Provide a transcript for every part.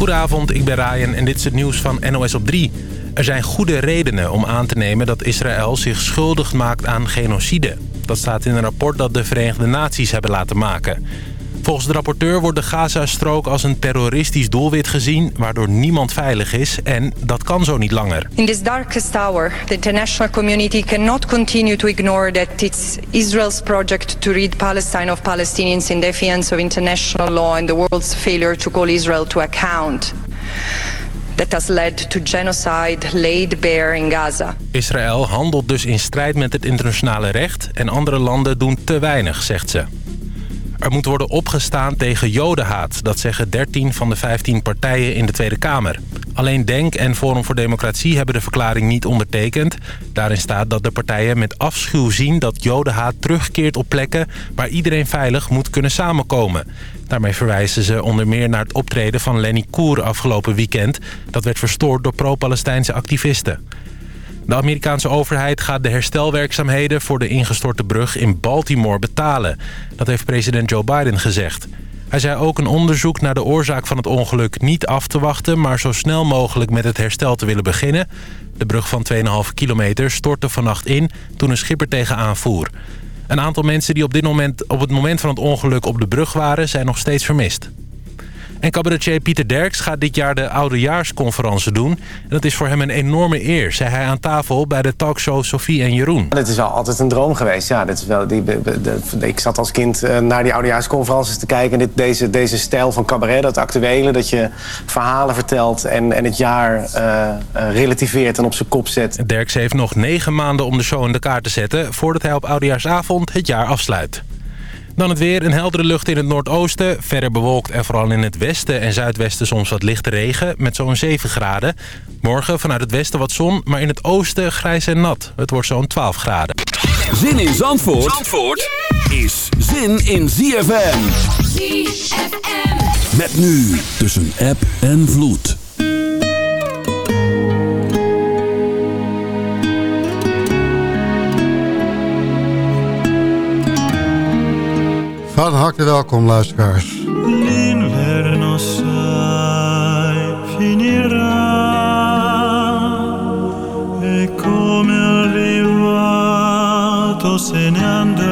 Goedenavond, ik ben Ryan en dit is het nieuws van NOS op 3. Er zijn goede redenen om aan te nemen dat Israël zich schuldig maakt aan genocide. Dat staat in een rapport dat de Verenigde Naties hebben laten maken. Volgens de rapporteur wordt de Gaza-strook als een terroristisch doelwit gezien... waardoor niemand veilig is en dat kan zo niet langer. In this darkest hour, the international community cannot continue to ignore that it's Israel's project to rid Palestine of Palestinians in defiance of international law and the world's failure to call Israel to account that has led to genocide laid bare in Gaza. Israël handelt dus in strijd met het internationale recht... en andere landen doen te weinig, zegt ze. Er moet worden opgestaan tegen jodenhaat. Dat zeggen 13 van de 15 partijen in de Tweede Kamer. Alleen DENK en Forum voor Democratie hebben de verklaring niet ondertekend. Daarin staat dat de partijen met afschuw zien dat jodenhaat terugkeert op plekken... waar iedereen veilig moet kunnen samenkomen. Daarmee verwijzen ze onder meer naar het optreden van Lenny Koer afgelopen weekend. Dat werd verstoord door pro-Palestijnse activisten. De Amerikaanse overheid gaat de herstelwerkzaamheden voor de ingestorte brug in Baltimore betalen. Dat heeft president Joe Biden gezegd. Hij zei ook een onderzoek naar de oorzaak van het ongeluk niet af te wachten... maar zo snel mogelijk met het herstel te willen beginnen. De brug van 2,5 kilometer stortte vannacht in toen een schipper tegenaan voer. Een aantal mensen die op, dit moment, op het moment van het ongeluk op de brug waren... zijn nog steeds vermist. En cabaretier Pieter Derks gaat dit jaar de oudejaarsconferentie doen. En dat is voor hem een enorme eer, zei hij aan tafel bij de talkshow Sophie en Jeroen. Dit is al altijd een droom geweest. Ja, dit is wel, die, ik zat als kind eh, naar die oudejaarsconferenties te kijken. En dit, deze, deze stijl van cabaret, dat actuele, dat je verhalen vertelt... en, en het jaar uh, relativeert en op zijn kop zet. Derks heeft nog negen maanden om de show in de kaart te zetten... voordat hij op oudejaarsavond het jaar afsluit. Dan het weer. Een heldere lucht in het noordoosten. Verder bewolkt en vooral in het westen en zuidwesten soms wat lichte regen. Met zo'n 7 graden. Morgen vanuit het westen wat zon. Maar in het oosten grijs en nat. Het wordt zo'n 12 graden. Zin in Zandvoort, Zandvoort is zin in ZFM. ZFM. Met nu tussen app en vloed. Van harte welkom, luisteraars. L'inverno sai finirà e come arrivato se ne andrà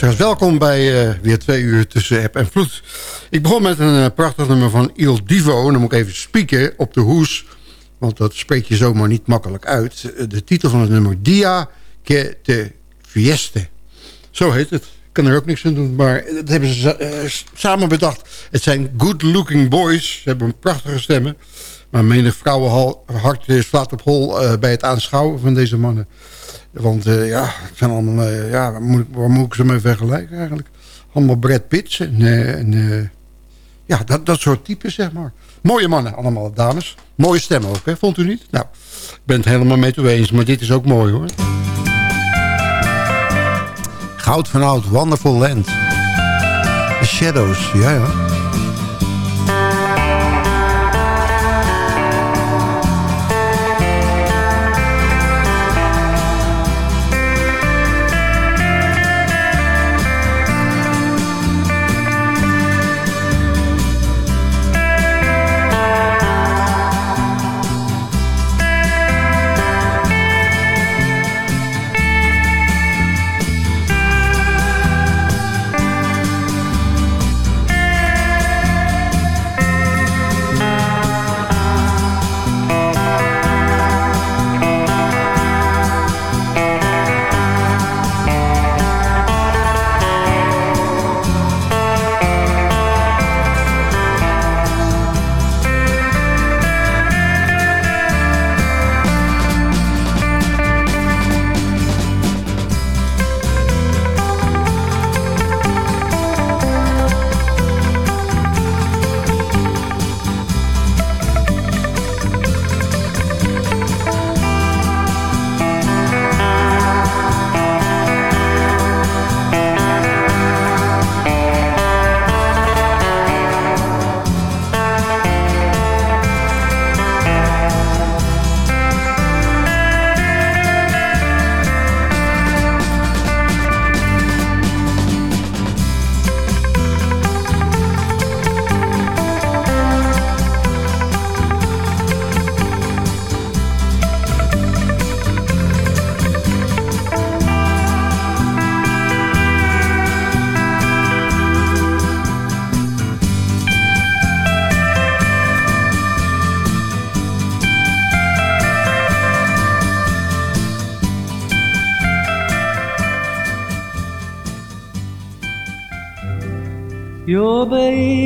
luisteraars, welkom bij uh, weer twee uur tussen app en vloed. Ik begon met een uh, prachtig nummer van Il Divo. En dan moet ik even spieken op de hoes. Want dat spreek je zomaar niet makkelijk uit. De titel van het nummer Dia que te fieste. Zo heet het. Ik kan er ook niks aan doen. Maar dat hebben ze samen bedacht. Het zijn good looking boys. Ze hebben een prachtige stemmen. Maar menig vrouwenhart slaat op hol bij het aanschouwen van deze mannen. Want uh, ja, het zijn allemaal, uh, ja, waar moet, waar moet, ik ze mee vergelijken eigenlijk? Allemaal Brad Pitts en, ja, dat, dat soort types, zeg maar. Mooie mannen, allemaal dames. Mooie stemmen ook, hè? vond u niet? Nou, ik ben het helemaal met u eens, maar dit is ook mooi, hoor. Goud van oud, Wonderful Land. The Shadows, ja, ja.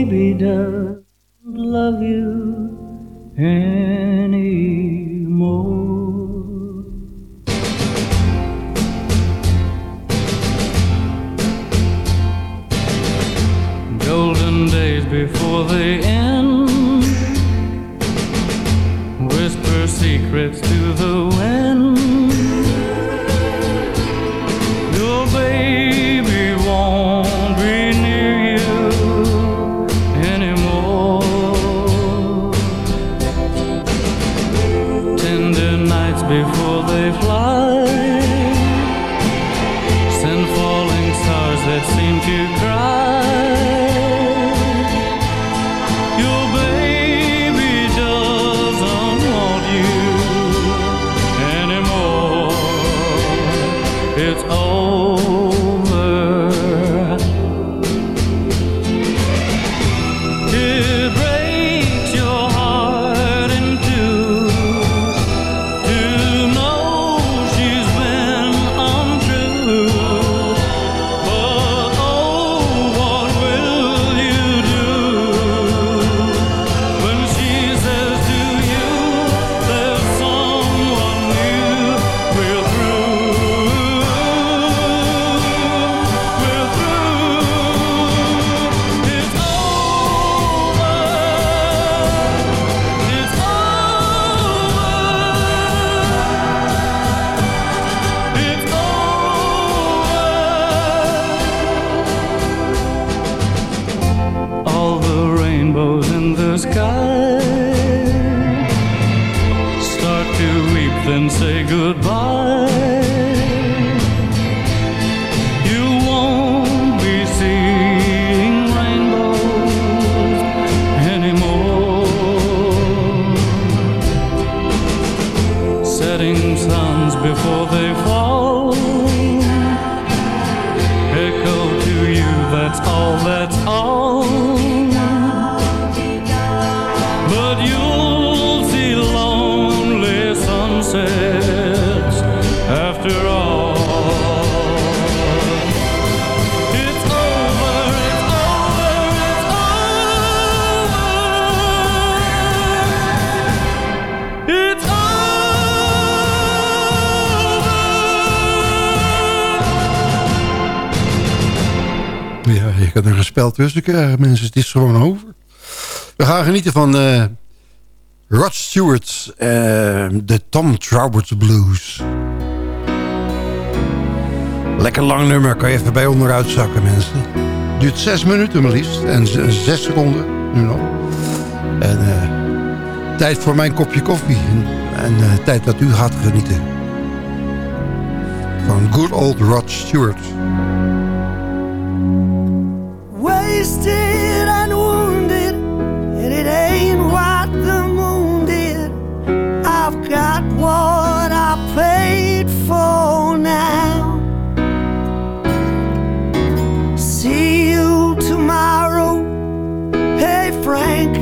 Baby doesn't spel tussen krijgen, mensen. Het is gewoon over. We gaan genieten van eh, Rod Stewart, eh, de Tom Troward Blues. Lekker lang nummer, kan je even bij onderuit zakken, mensen. Duurt zes minuten maar liefst. En zes seconden, nu nog. En eh, tijd voor mijn kopje koffie. En, en eh, tijd dat u gaat genieten. Van good old Rod Stewart. Wasted and wounded, and it ain't what the moon did. I've got what I paid for now. See you tomorrow. Hey Frank,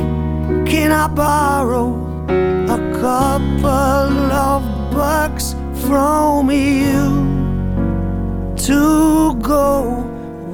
can I borrow a couple of bucks from you to go?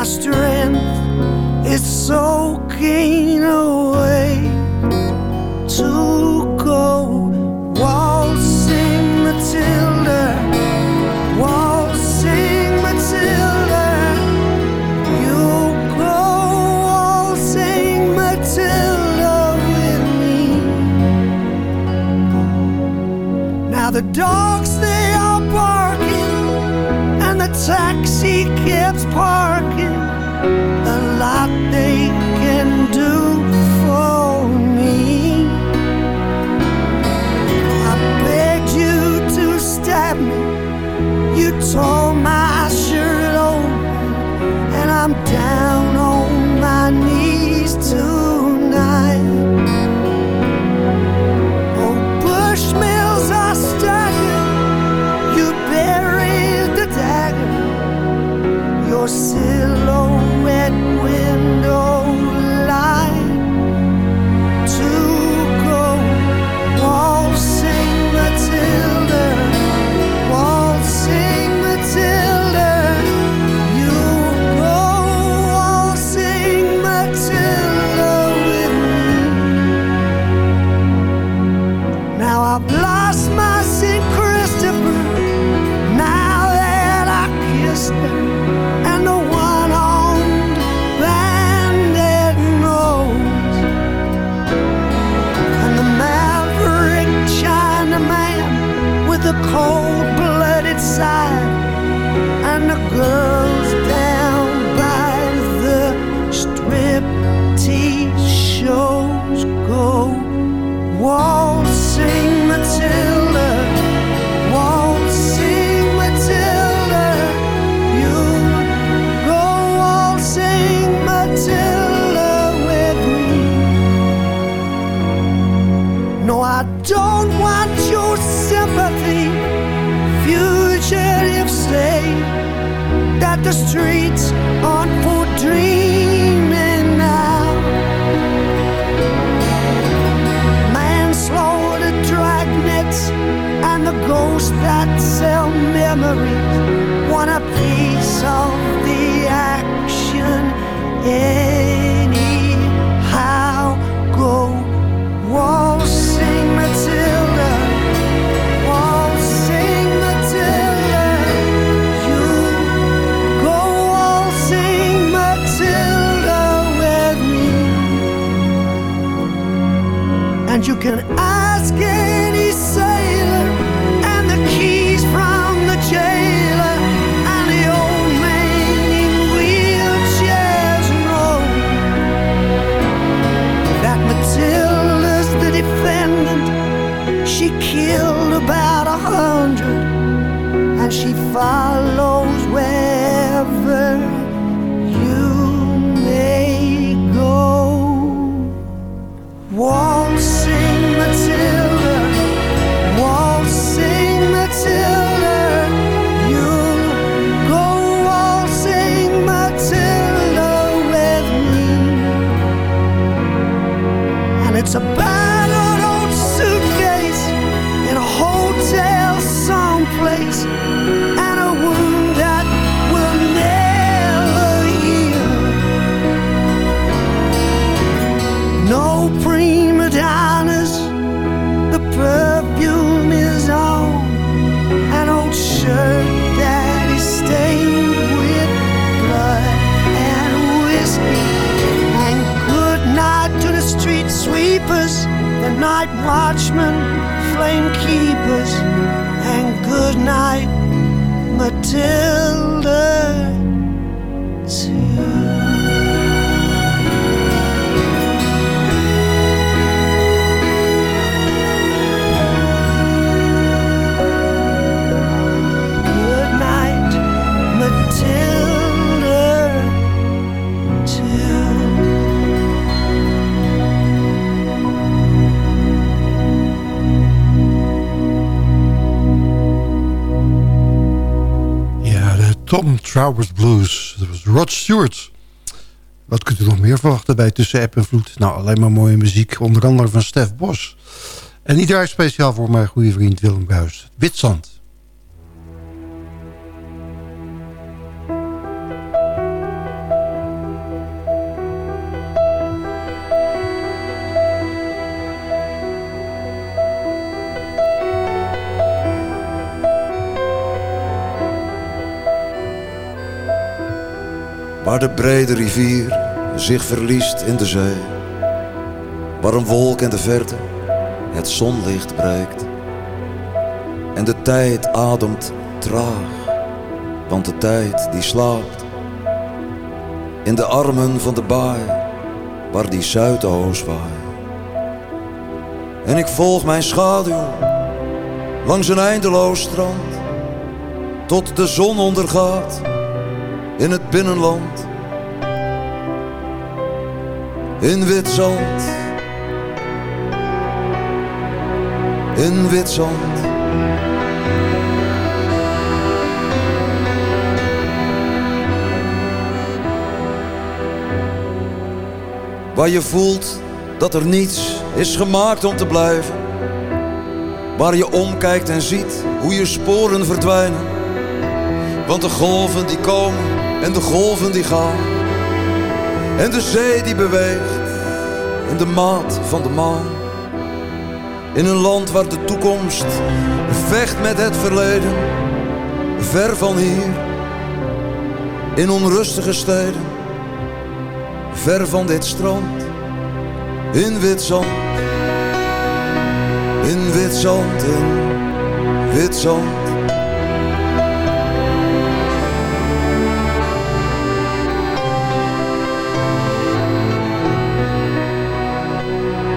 my strength is soaking away to go waltzing Matilda, waltzing Matilda. You go waltzing Matilda with me. Now the dogs streets aren't for dreaming now. manslaughter dragnets and the ghosts that sell memories can ask any sailor and the keys from the jailer and the old man in wheelchairs know that Matilda's the defendant. She killed about a hundred and she follows Tom Towers Blues. Dat was Rod Stewart. Wat kunt u nog meer verwachten bij Tussen App en Vloed? Nou, alleen maar mooie muziek. Onder andere van Stef Bos. En niet daar speciaal voor mijn goede vriend Willem Buis. Witzand. Waar de brede rivier zich verliest in de zee. Waar een wolk in de verte het zonlicht breekt. En de tijd ademt traag, want de tijd die slaapt. In de armen van de baai, waar die zuidoost waait. En ik volg mijn schaduw langs een eindeloos strand. Tot de zon ondergaat in het binnenland. In wit zand. In wit zand. Waar je voelt dat er niets is gemaakt om te blijven. Waar je omkijkt en ziet hoe je sporen verdwijnen. Want de golven die komen en de golven die gaan. En de zee die beweegt in de maat van de maan. In een land waar de toekomst vecht met het verleden. Ver van hier. In onrustige steden. Ver van dit strand. In wit zand. In wit zand, in wit zand.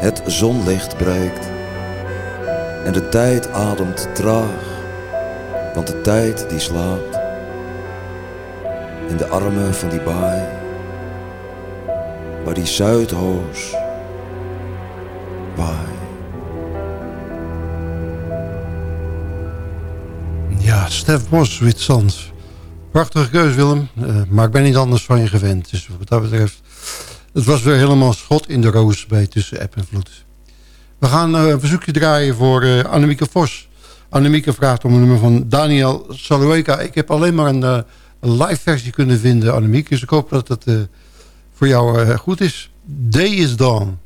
het zonlicht breekt. En de tijd ademt traag, want de tijd die slaapt in de armen van die baai, waar die Zuidhoos baai. Ja, Stef Bos, Wit Prachtige keus, Willem. Eh, maar ik ben niet anders van je gewend. Dus wat dat betreft het was weer helemaal schot in de roos bij Tussen App en Vloed. We gaan uh, een verzoekje draaien voor uh, Annemieke Vos. Annemieke vraagt om een nummer van Daniel Salueka. Ik heb alleen maar een, uh, een live versie kunnen vinden, Annemieke. Dus ik hoop dat het voor jou goed is. Day is Dawn.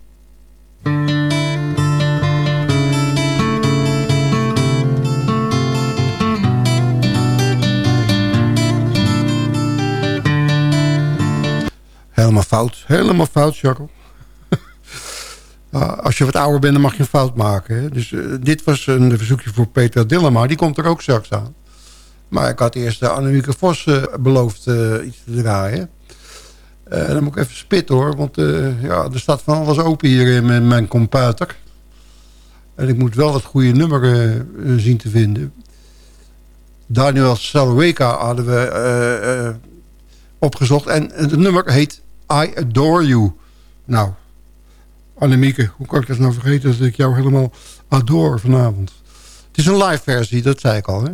Helemaal fout. Helemaal fout, Jacques. als je wat ouder bent, dan mag je een fout maken. Hè? Dus uh, dit was een verzoekje voor Peter Dillema. Die komt er ook straks aan. Maar ik had eerst de Annemieke Vos uh, beloofd iets te draaien. dan moet ik even spitten hoor. Want ja, er staat van alles open hier in mijn, mijn computer. En ik moet wel het goede nummer zien te vinden. Daniel Salweka hadden we opgezocht. En het nummer heet I Adore You. Nou, Annemieke, hoe kan ik dat nou vergeten dat ik jou helemaal adore vanavond? Het is een live versie, dat zei ik al, hè?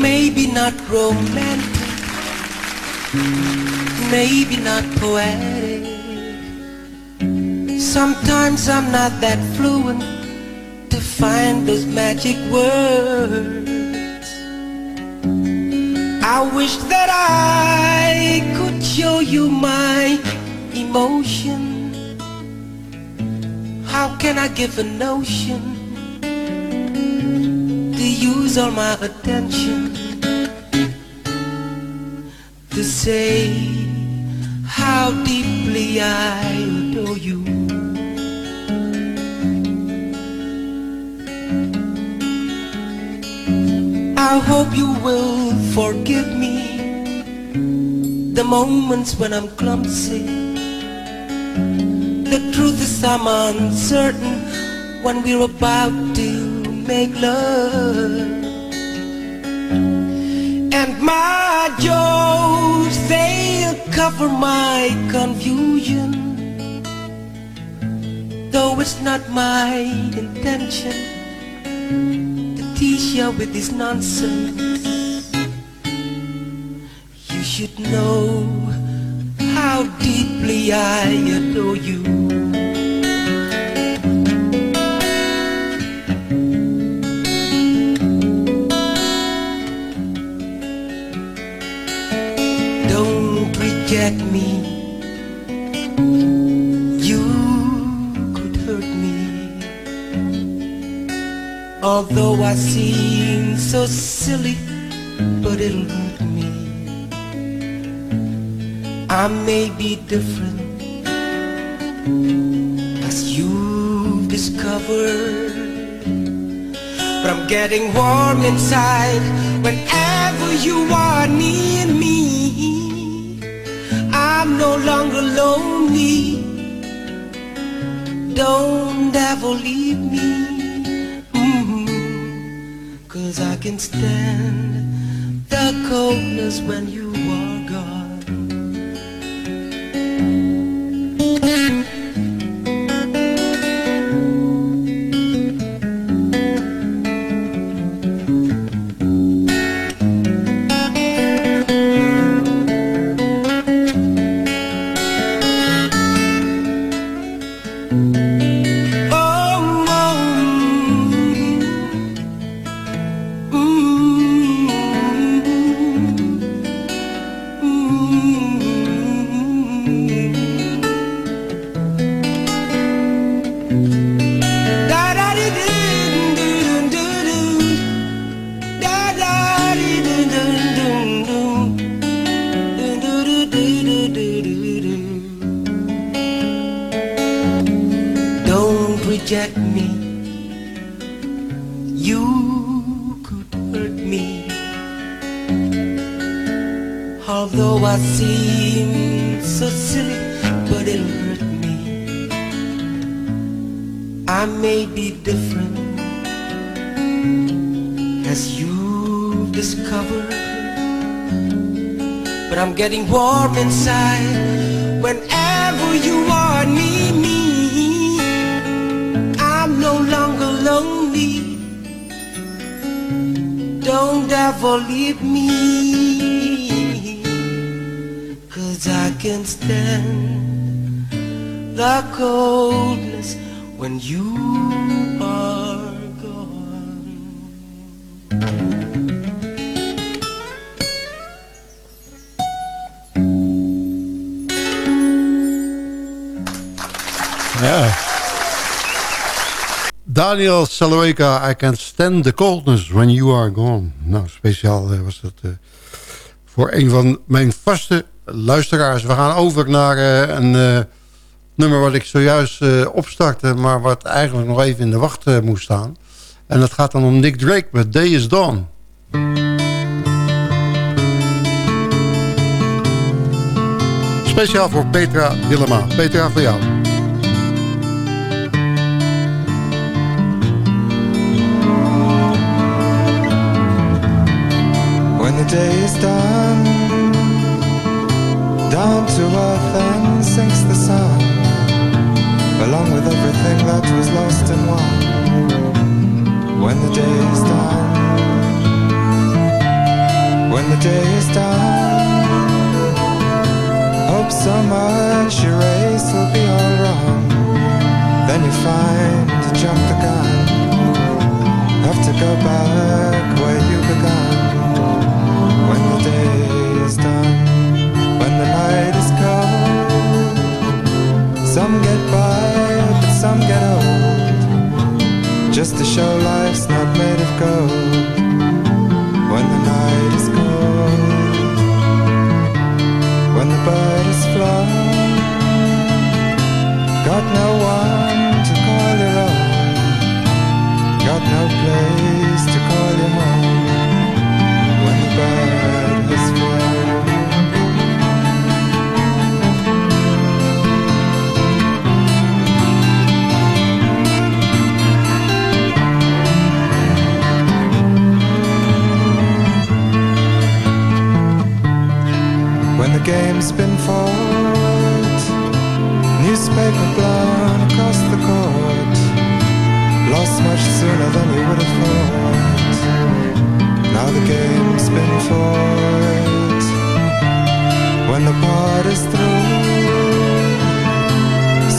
maybe not romantic maybe not poetic. Sometimes I'm not that fluent to find those magic words. I wish that I could show you my emotion. How can I give a notion to use all my attention to say how deeply I adore you. I hope you will forgive me the moments when I'm clumsy. The truth is I'm uncertain when we're about to make love. And my jokes, they'll cover my confusion. Though it's not my intention to tease you with this nonsense. You should know how deeply I adore you. Me. You could hurt me. Although I seem so silly But it'll hurt me. I may be different As you've discovered. But I'm getting warm inside Whenever you are near me I'm no longer lonely. Don't ever leave me. Mm-hmm. Cause I can stand the coldness when you may be different as you discover. But I'm getting warm inside whenever you are near me. I'm no longer lonely. Don't ever leave me. Can stand the coldness when you are gone. Daniel Salueka, I can stand the coldness when you are gone. Nou, speciaal eh, was dat eh, voor een van mijn vaste luisteraars. We gaan over naar eh, een eh, nummer wat ik zojuist eh, opstartte... maar wat eigenlijk nog even in de wacht moest staan. En dat gaat dan om Nick Drake met Day is Dawn. Speciaal voor Petra Dillema. Petra, voor jou. When the day is done, down to earth and sinks the sun, along with everything that was lost and won. When the day is done, when the day is done, hope so much your race will be all wrong. Then you find you jumped the gun, have to go back where you Some get by, but some get old. Just to show life's not made of gold. When the night is cold, when the bird is flown, got no one to call your own, got no place to call your home when the bird the game's been fought, newspaper blown across the court, lost much sooner than you would have thought. Now the game's been fought. When the part is through,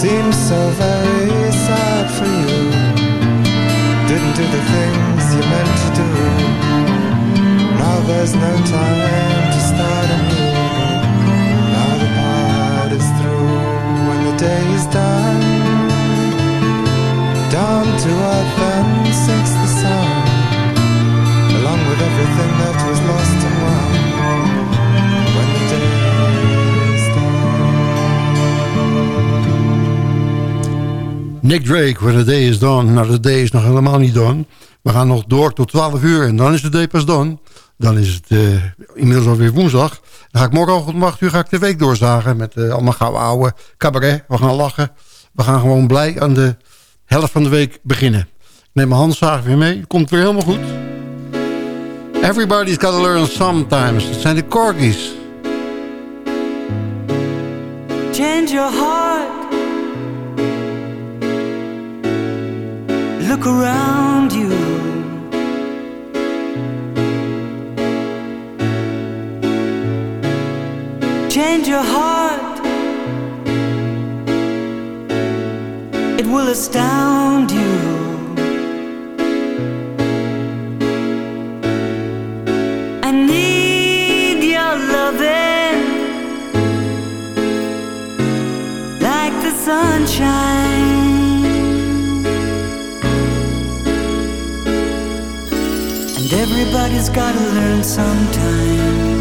seems so very sad for you. Didn't do the things you meant to do. Now there's no time day is done, down to earth and sinks the sun along with everything that was lost and won. When the day is Nick Drake, When the Day is Done. Nou, de day is nog helemaal niet done. We gaan nog door tot 12 uur en dan is de day pas done. Dan is het uh, inmiddels alweer woensdag. Dan ga ik morgen om 8 uur ga ik de week doorzagen met uh, allemaal gauw ouwe cabaret. We gaan lachen. We gaan gewoon blij aan de helft van de week beginnen. Ik neem mijn handzaag weer mee. Komt weer helemaal goed. Everybody's gotta learn sometimes. Het zijn de corgis. Change your heart. Look around you. Change your heart. It will astound you. I need your loving like the sunshine. And everybody's gotta learn sometime.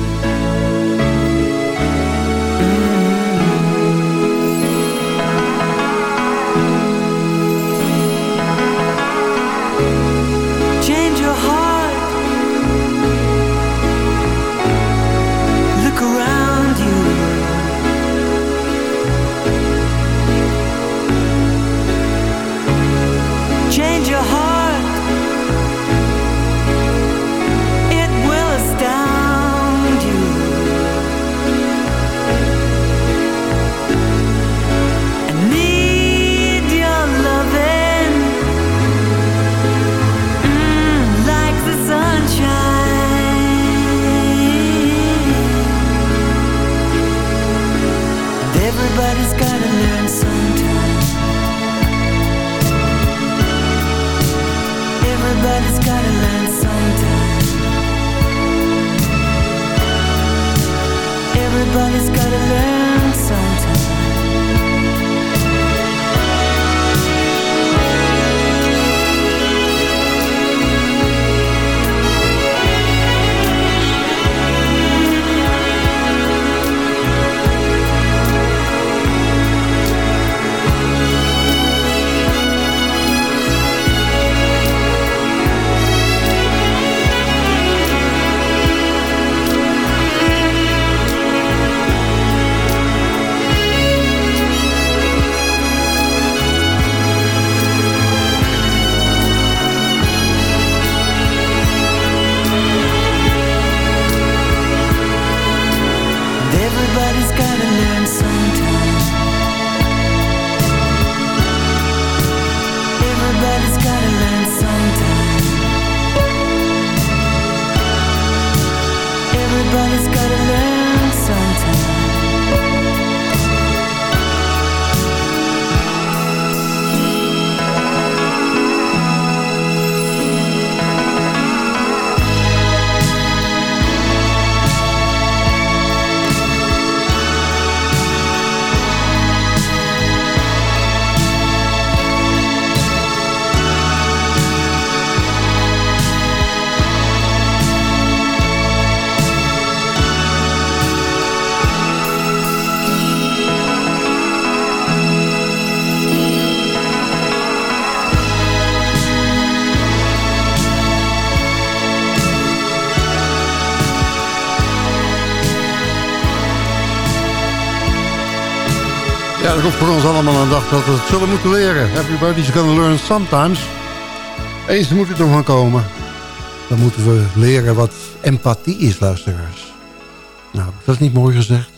Ons allemaal een dag dat we het zullen moeten leren. Everybody's gonna learn sometimes. Eens moet het nog gaan komen. Dan moeten we leren wat empathie is, luisteraars. Nou, dat is niet mooi gezegd.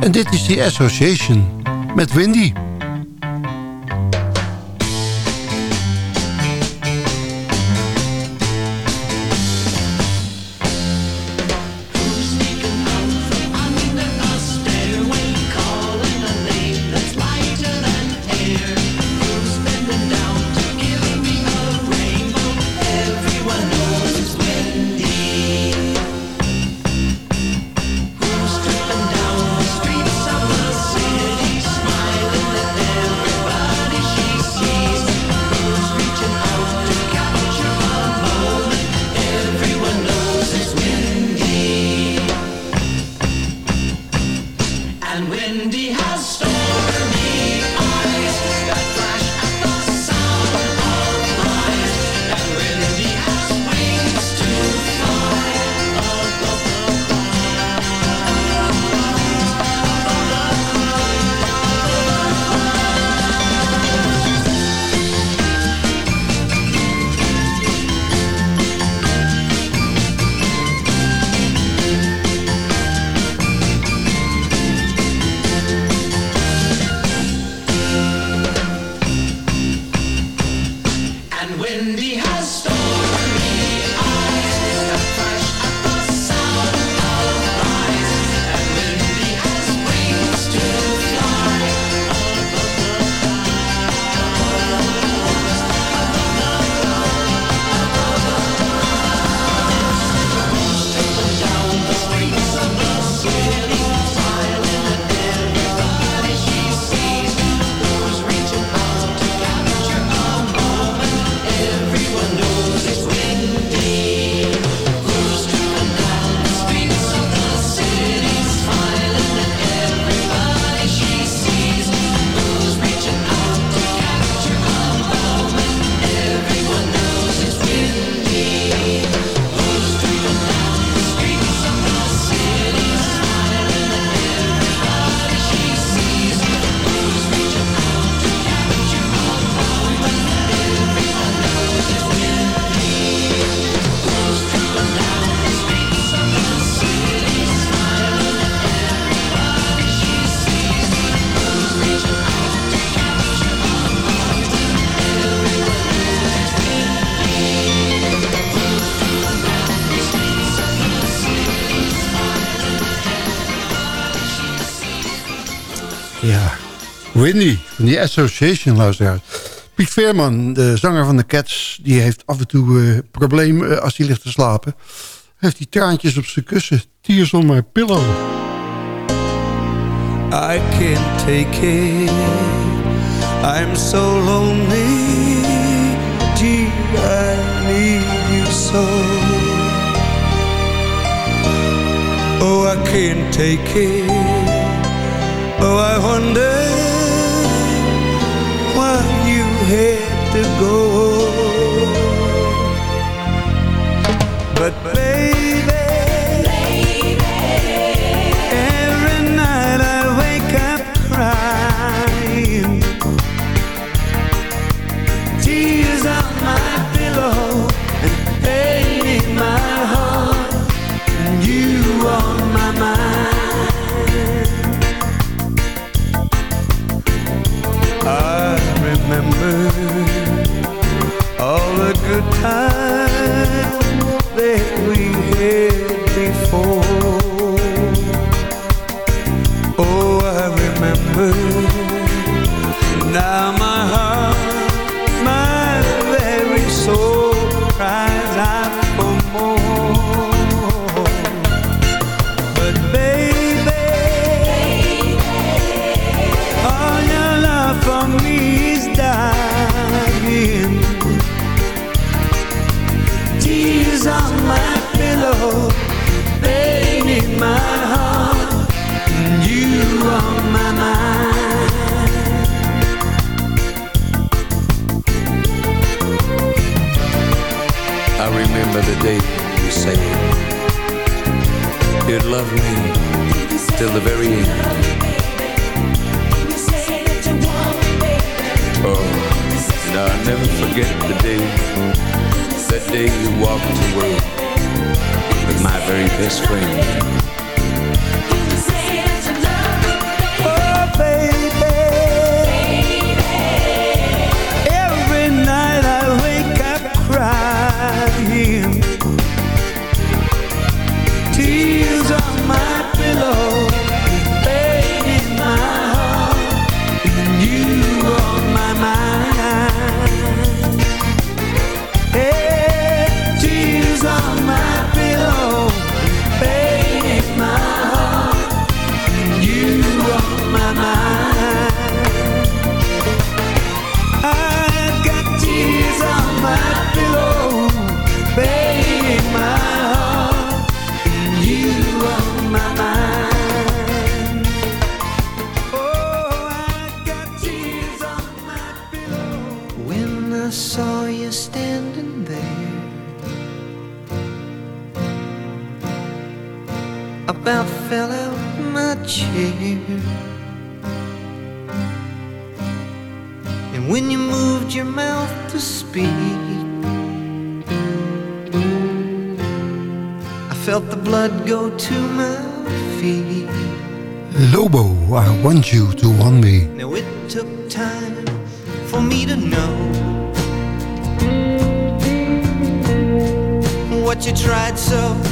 En dit is die Association met Windy. Windy van die Association luisteraars. Piet Veerman, de zanger van de Cats... die heeft af en toe eh probleem eh, als hij ligt te slapen. Heeft hij traantjes op zijn kussen. Tears on my pillow. I can't take it. I'm so lonely. Gee, I need you so. Oh, I can't take it. Oh, I wonder had to go. But baby, remember all the good times that we had love me till the very end. Oh, and I'll never forget the day, that day you walked away with my very best friend. want you to want me. Now it took time for me to know what you tried so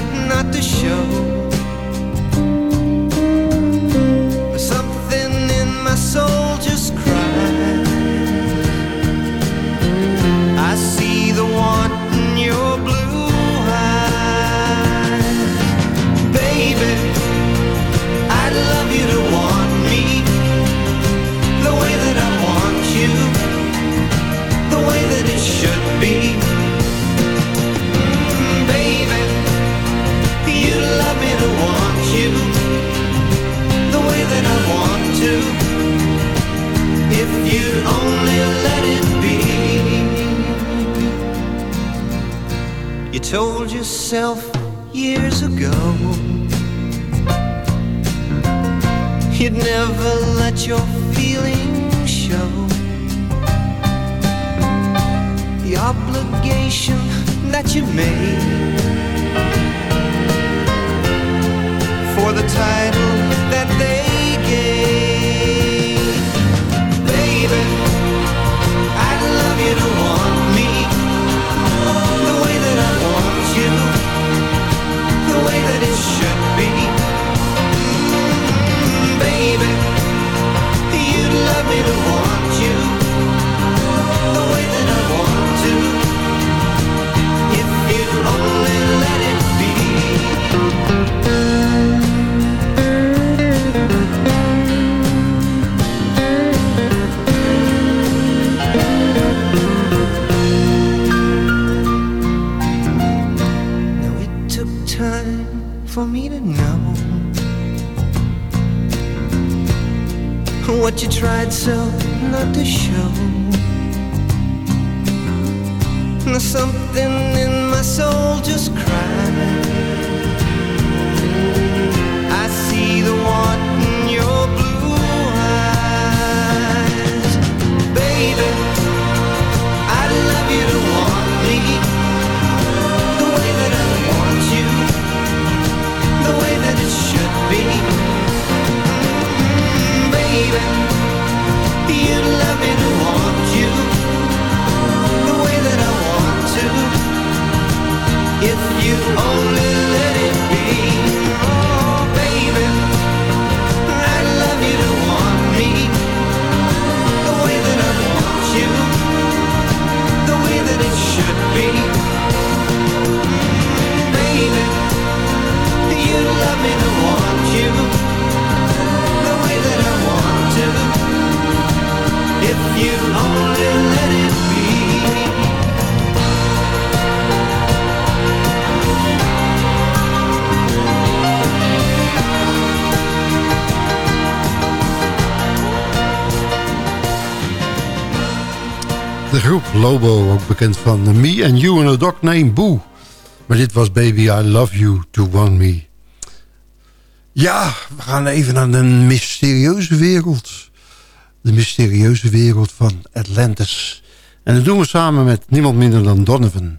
bekend van eh, Me and You and a Dog Named Boo. Maar dit was Baby I Love You To Want Me. Ja, we gaan even naar een mysterieuze wereld. De mysterieuze wereld van Atlantis. En dat doen we samen met niemand minder dan Donovan.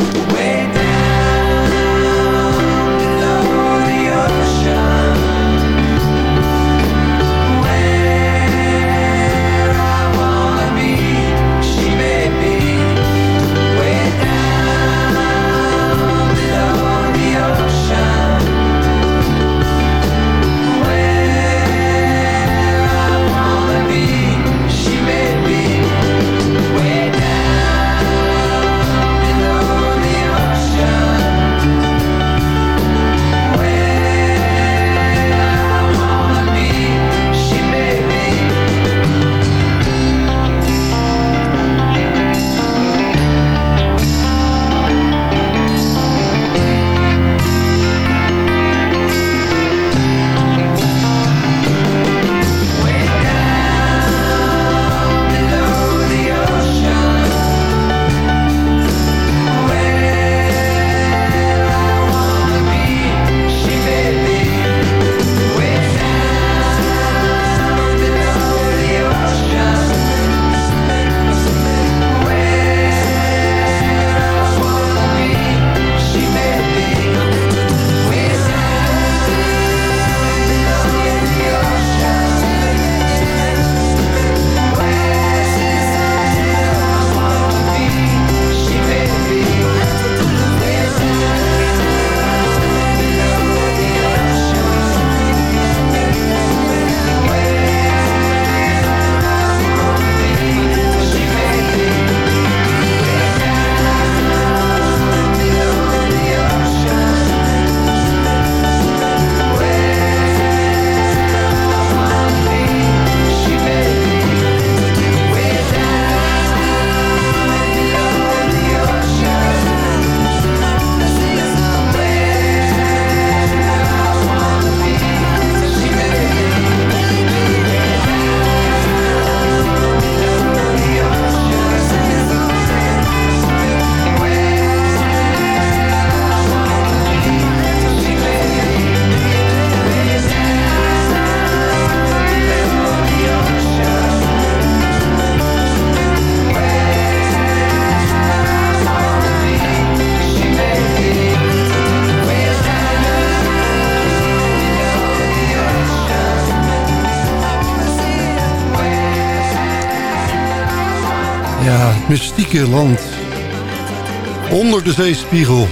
away. mystieke land. Onder de zeespiegel.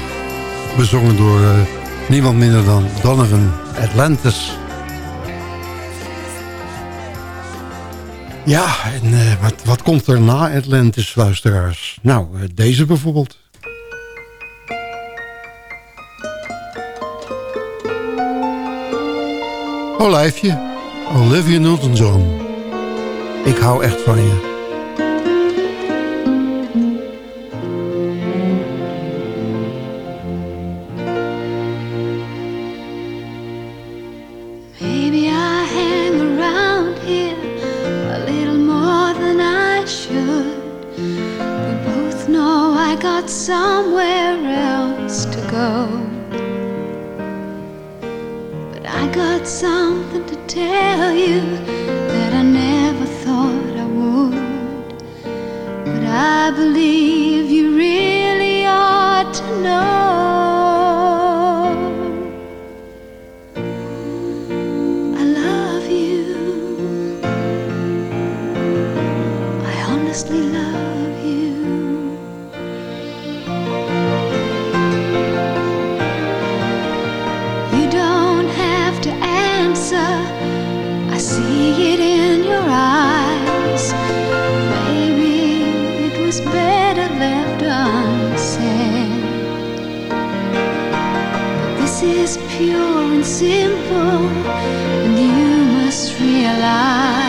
Bezongen door eh, niemand minder dan Donovan Atlantis. Ja, en eh, wat, wat komt er na Atlantis, luisteraars? Nou, eh, deze bijvoorbeeld. Oh, Olijfje, Olivia Newton-John. Ik hou echt van je. is pure and simple, and you must realize.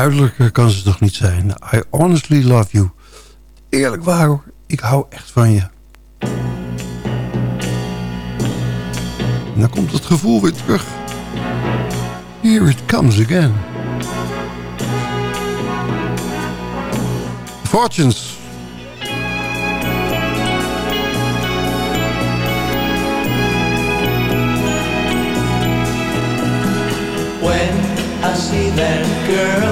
duidelijker eh, kan ze toch niet zijn. I honestly love you. Eerlijk waar hoor, ik hou echt van je. En dan komt het gevoel weer terug. Here it comes again. Fortunes. When I see that girl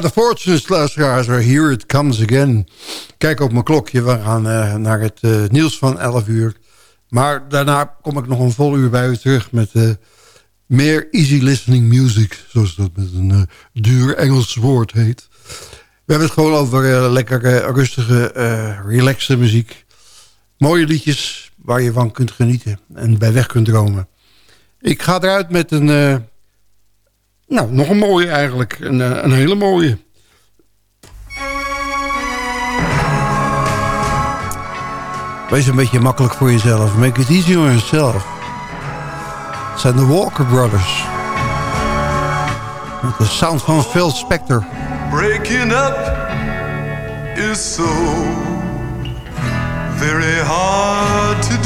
De Fortunes luisteraars, here it comes again. Kijk op mijn klokje, we gaan eh, naar het eh, nieuws van 11 uur. Maar daarna kom ik nog een vol uur bij u terug met eh, meer easy listening music. Zoals dat met een duur Engels woord heet. We hebben het gewoon over lekker eh, rustige, relaxte muziek. Mooie liedjes waar je van kunt genieten en bij weg kunt dromen. Ik ga eruit met een... nou, nog een mooie eigenlijk. Een, eh, een hele mooie. Wees een beetje makkelijk voor jezelf. Make it easy on yourself. Het zijn de Walker Brothers. Met de sound van Phil Spector. Breaking up is so very hard to do.